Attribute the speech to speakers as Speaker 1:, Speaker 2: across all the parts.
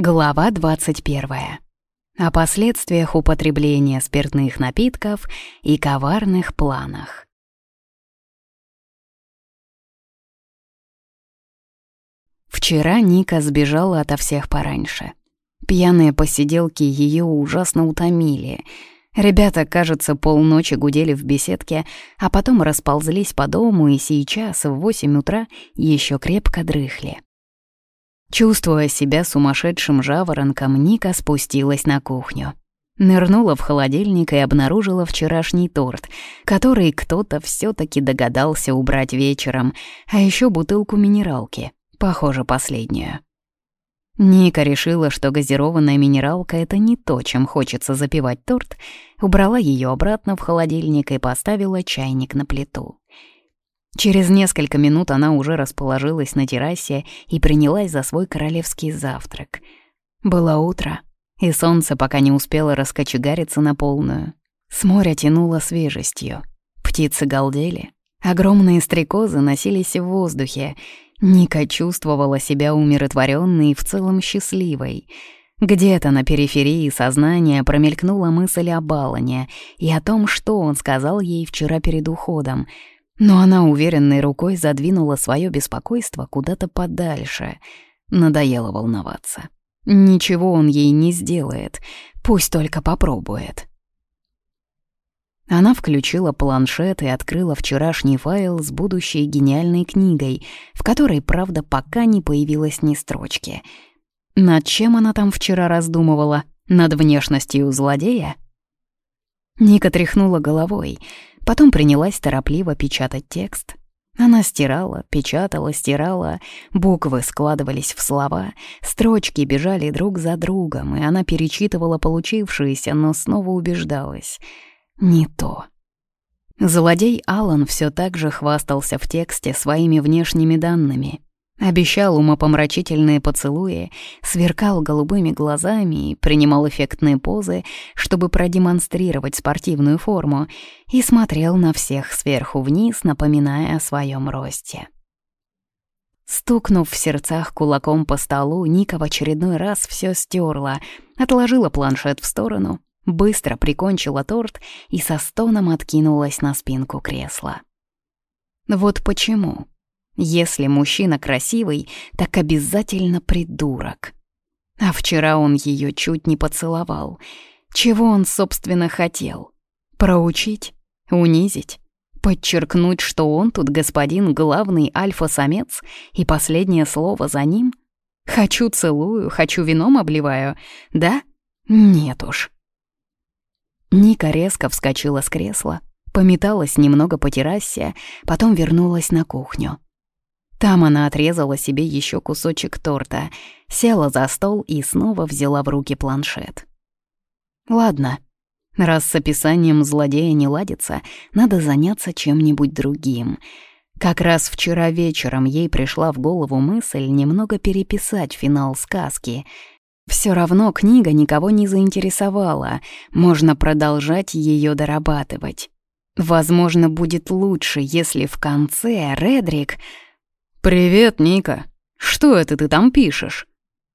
Speaker 1: Глава 21. О последствиях употребления спиртных напитков и коварных планах. Вчера Ника сбежала ото всех пораньше. Пьяные посиделки ее ужасно утомили. Ребята, кажется, полночи гудели в беседке, а потом расползлись по дому и сейчас в восемь утра еще крепко дрыхли. Чувствуя себя сумасшедшим жаворонком, Ника спустилась на кухню. Нырнула в холодильник и обнаружила вчерашний торт, который кто-то все таки догадался убрать вечером, а еще бутылку минералки, похоже, последнюю. Ника решила, что газированная минералка — это не то, чем хочется запивать торт, убрала ее обратно в холодильник и поставила чайник на плиту. Через несколько минут она уже расположилась на террасе и принялась за свой королевский завтрак. Было утро, и солнце пока не успело раскочегариться на полную. С моря тянуло свежестью. Птицы галдели. Огромные стрекозы носились в воздухе. Ника чувствовала себя умиротворенной и в целом счастливой. Где-то на периферии сознания промелькнула мысль о Балане и о том, что он сказал ей вчера перед уходом — но она уверенной рукой задвинула свое беспокойство куда-то подальше. Надоело волноваться. Ничего он ей не сделает, пусть только попробует. Она включила планшет и открыла вчерашний файл с будущей гениальной книгой, в которой, правда, пока не появилось ни строчки. Над чем она там вчера раздумывала? Над внешностью злодея? Ника тряхнула головой — Потом принялась торопливо печатать текст. Она стирала, печатала, стирала, буквы складывались в слова, строчки бежали друг за другом, и она перечитывала получившееся, но снова убеждалась — не то. Злодей Алан все так же хвастался в тексте своими внешними данными — Обещал умопомрачительные поцелуи, сверкал голубыми глазами и принимал эффектные позы, чтобы продемонстрировать спортивную форму, и смотрел на всех сверху вниз, напоминая о своем росте. Стукнув в сердцах кулаком по столу, Ника в очередной раз все стерла, отложила планшет в сторону, быстро прикончила торт и со стоном откинулась на спинку кресла. Вот почему если мужчина красивый, так обязательно придурок. А вчера он ее чуть не поцеловал. Чего он, собственно, хотел? Проучить? Унизить? Подчеркнуть, что он тут господин главный альфа-самец, и последнее слово за ним? Хочу целую, хочу вином обливаю, да? Нет уж. Ника резко вскочила с кресла, пометалась немного по террасе, потом вернулась на кухню. Там она отрезала себе еще кусочек торта, села за стол и снова взяла в руки планшет. Ладно, раз с описанием злодея не ладится, надо заняться чем-нибудь другим. Как раз вчера вечером ей пришла в голову мысль немного переписать финал сказки. Все равно книга никого не заинтересовала, можно продолжать ее дорабатывать. Возможно, будет лучше, если в конце Редрик «Привет, Ника. Что это ты там пишешь?»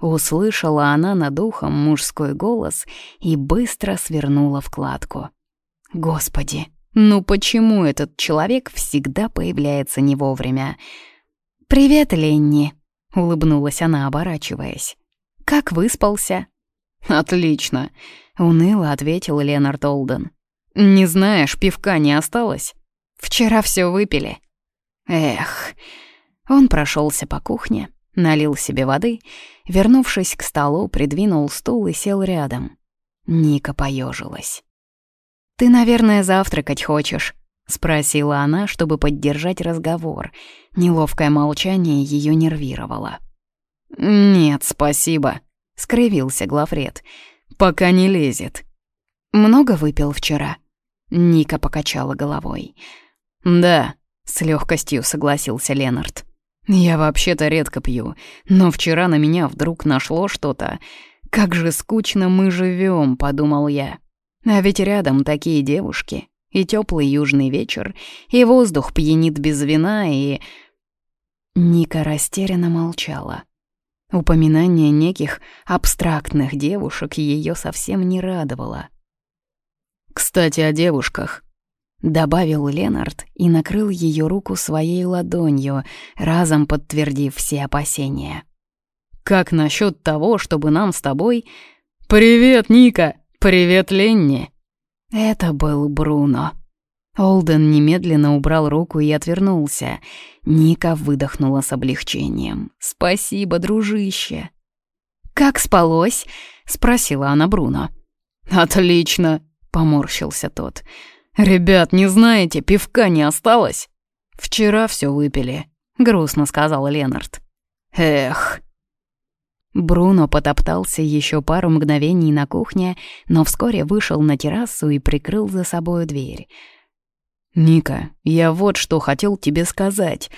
Speaker 1: Услышала она над ухом мужской голос и быстро свернула вкладку. «Господи, ну почему этот человек всегда появляется не вовремя?» «Привет, Ленни», — улыбнулась она, оборачиваясь. «Как выспался?» «Отлично», — уныло ответил Ленард Олден. «Не знаешь, пивка не осталось? Вчера все выпили». «Эх», он прошелся по кухне, налил себе воды, вернувшись к столу, придвинул стул и сел рядом. Ника поежилась. «Ты, наверное, завтракать хочешь?» — спросила она, чтобы поддержать разговор. Неловкое молчание ее нервировало. «Нет, спасибо», — скривился Глафред. «Пока не лезет». «Много выпил вчера?» Ника покачала головой. «Да», — с легкостью согласился Ленард. Я вообще-то редко пью, но вчера на меня вдруг нашло что-то. Как же скучно мы живем, подумал я. А ведь рядом такие девушки, и теплый южный вечер, и воздух пьянит без вина, и... Ника растерянно молчала. Упоминание неких абстрактных девушек ее совсем не радовало. «Кстати, о девушках», — добавил Ленард и накрыл ее руку своей ладонью, разом подтвердив все опасения. «Как насчет того, чтобы нам с тобой...» «Привет, Ника! Привет, Ленни!» Это был Бруно. Олден немедленно убрал руку и отвернулся. Ника выдохнула с облегчением. «Спасибо, дружище!» «Как спалось?» — спросила она Бруно. «Отлично!» — поморщился тот. «Ребят, не знаете, пивка не осталось?» «Вчера все выпили», — грустно сказал Ленард. «Эх!» Бруно потоптался еще пару мгновений на кухне, но вскоре вышел на террасу и прикрыл за собой дверь. «Ника, я вот что хотел тебе сказать».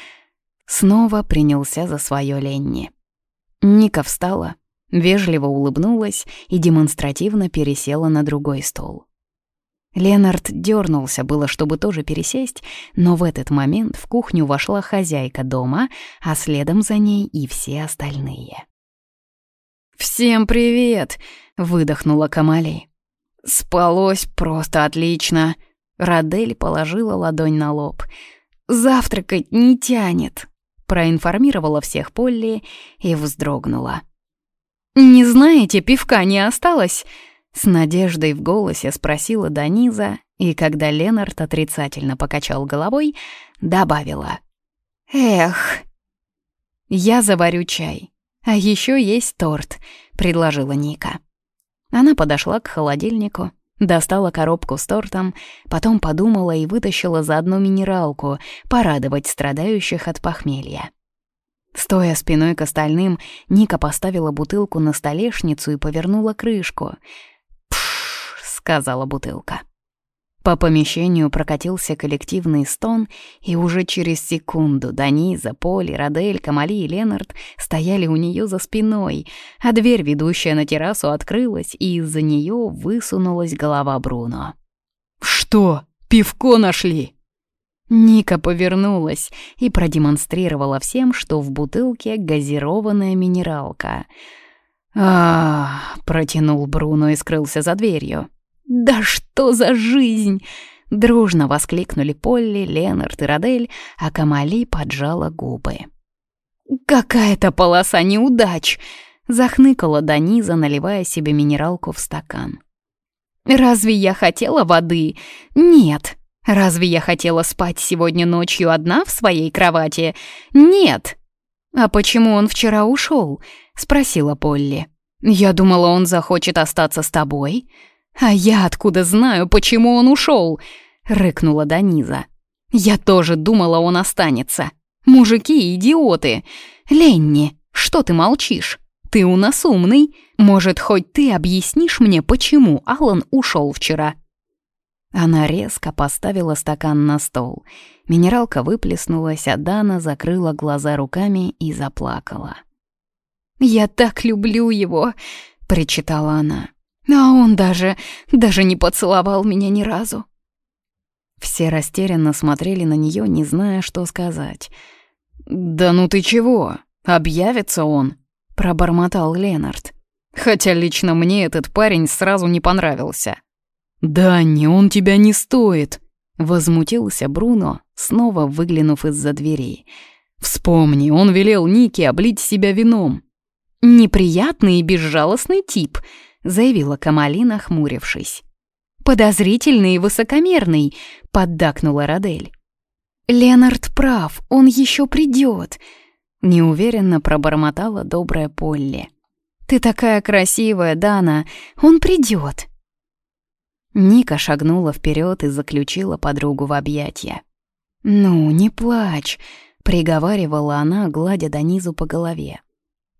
Speaker 1: Снова принялся за свое Ленни. Ника встала, вежливо улыбнулась и демонстративно пересела на другой стол. Ленард дернулся было, чтобы тоже пересесть, но в этот момент в кухню вошла хозяйка дома, а следом за ней и все остальные. «Всем привет!» — выдохнула Камали. «Спалось просто отлично!» Радель положила ладонь на лоб. «Завтракать не тянет», — проинформировала всех Полли и вздрогнула. «Не знаете, пивка не осталось?» С надеждой в голосе спросила Даниза, и когда Ленард отрицательно покачал головой, добавила. «Эх, я заварю чай, а еще есть торт», — предложила Ника. Она подошла к холодильнику, Достала коробку с тортом, потом подумала и вытащила заодно минералку, порадовать страдающих от похмелья. Стоя спиной к остальным, Ника поставила бутылку на столешницу и повернула крышку. Сказала бутылка. По помещению прокатился коллективный стон, и уже через секунду Даниза, Поли, Радель, Камали и Ленард стояли у нее за спиной, а дверь, ведущая на террасу, открылась, и из-за нее высунулась голова Бруно. «Что? Пивко нашли?» Ника повернулась и продемонстрировала всем, что в бутылке газированная минералка. -а протянул Бруно и скрылся за дверью. «Да что за жизнь!» Дружно воскликнули Полли, Ленард и Родель, а Камали поджала губы. «Какая-то полоса неудач!» — захныкала Даниза, наливая себе минералку в стакан. «Разве я хотела воды? Нет. Разве я хотела спать сегодня ночью одна в своей кровати? Нет. А почему он вчера ушел? спросила Полли. «Я думала, он захочет остаться с тобой». «А я откуда знаю, почему он ушел?» — рыкнула Даниза. «Я тоже думала, он останется. Мужики — идиоты. Ленни, что ты молчишь? Ты у нас умный. Может, хоть ты объяснишь мне, почему Алан ушел вчера?» Она резко поставила стакан на стол. Минералка выплеснулась, а Дана закрыла глаза руками и заплакала. «Я так люблю его!» — причитала она. А он даже, даже не поцеловал меня ни разу. Все растерянно смотрели на нее, не зная, что сказать. «Да ну ты чего? Объявится он», — пробормотал Ленард. «Хотя лично мне этот парень сразу не понравился». «Да не, он тебя не стоит», — возмутился Бруно, снова выглянув из-за дверей. «Вспомни, он велел Нике облить себя вином». «Неприятный и безжалостный тип», — заявила Камали, нахмурившись. «Подозрительный и высокомерный», — поддакнула Радель. «Ленард прав, он еще придет», — неуверенно пробормотала добрая Полли. «Ты такая красивая, Дана, он придет». Ника шагнула вперед и заключила подругу в объятия. «Ну, не плачь», — приговаривала она, гладя Данизу по голове.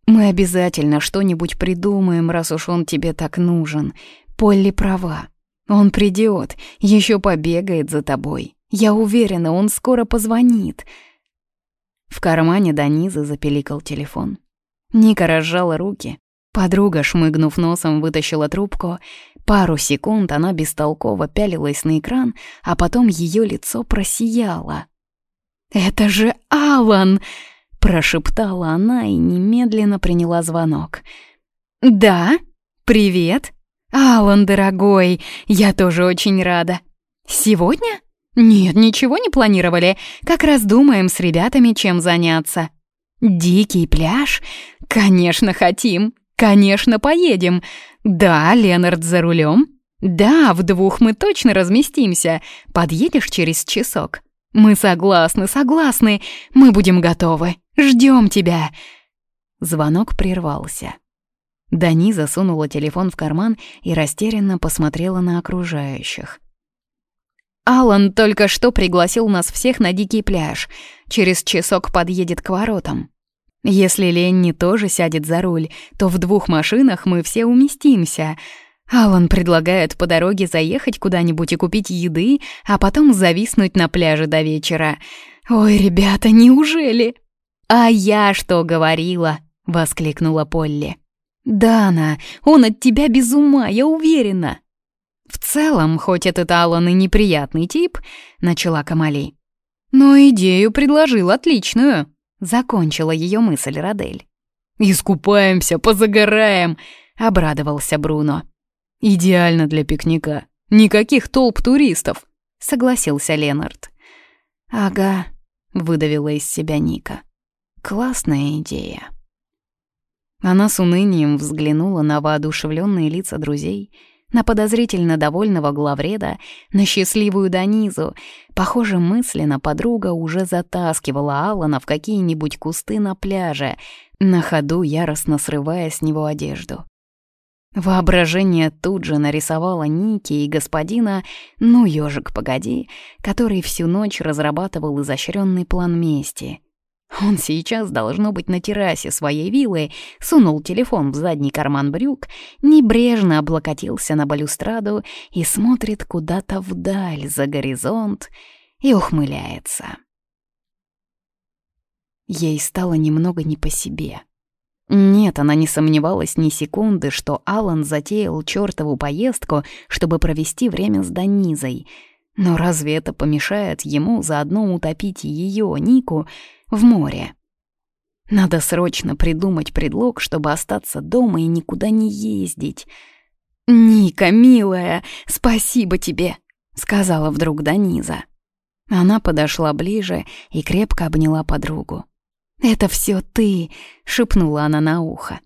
Speaker 1: Мы обязательно что-нибудь придумаем, раз уж он тебе так нужен. Полли права. Он придет, еще побегает за тобой. Я уверена, он скоро позвонит. В кармане Данизы запеликал телефон. Ника разжала руки. Подруга, шмыгнув носом, вытащила трубку. Пару секунд она бестолково пялилась на экран, а потом ее лицо просияло. «Это же Алан!» — прошептала она и немедленно приняла звонок. «Да, привет. Алан, дорогой, я тоже очень рада. Сегодня? Нет, ничего не планировали. Как раз думаем с ребятами, чем заняться. Дикий пляж? Конечно, хотим. Конечно, поедем. Да, Ленард за рулем. Да, в двух мы точно разместимся. Подъедешь через часок. Мы согласны, согласны. Мы будем готовы. Ждем тебя. Звонок прервался. Дани засунула телефон в карман и растерянно посмотрела на окружающих. «Алан только что пригласил нас всех на дикий пляж. Через часок подъедет к воротам. Если Ленни тоже сядет за руль, то в двух машинах мы все уместимся. Алан предлагает по дороге заехать куда-нибудь и купить еды, а потом зависнуть на пляже до вечера. Ой, ребята, неужели?» «А я что говорила?» — воскликнула Полли. «Дана, он от тебя без ума, я уверена!» «В целом, хоть этот Аллан и неприятный тип», — начала Камали. «Но идею предложил отличную», — закончила ее мысль Радель. «Искупаемся, позагораем», — обрадовался Бруно. «Идеально для пикника. Никаких толп туристов», — согласился Ленард. «Ага», — выдавила из себя Ника. «Классная идея». Она с унынием взглянула на воодушевленные лица друзей, на подозрительно довольного главреда, на счастливую Данизу. Похоже, мысленно подруга уже затаскивала Алана в какие-нибудь кусты на пляже, на ходу яростно срывая с него одежду. Воображение тут же нарисовало Ники и господина, ну, ёжик, погоди, который всю ночь разрабатывал изощренный план мести — он сейчас должно быть на террасе своей виллы, сунул телефон в задний карман брюк, небрежно облокотился на балюстраду и смотрит куда-то вдаль, за горизонт, и ухмыляется. Ей стало немного не по себе. Нет, она не сомневалась ни секунды, что Алан затеял чертову поездку, чтобы провести время с Данизой. Но разве это помешает ему заодно утопить ее, Нику, в море. Надо срочно придумать предлог, чтобы остаться дома и никуда не ездить. «Ника, милая, спасибо тебе», — сказала вдруг Даниза. Она подошла ближе и крепко обняла подругу. «Это все ты», — шепнула она на ухо.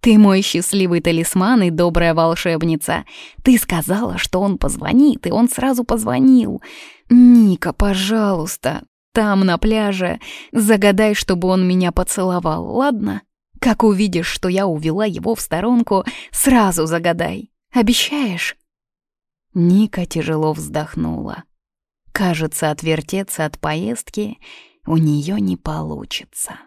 Speaker 1: «Ты мой счастливый талисман и добрая волшебница. Ты сказала, что он позвонит, и он сразу позвонил. Ника, пожалуйста, там, на пляже, загадай, чтобы он меня поцеловал, ладно? Как увидишь, что я увела его в сторонку, сразу загадай. Обещаешь?» Ника тяжело вздохнула. Кажется, отвертеться от поездки у нее не получится.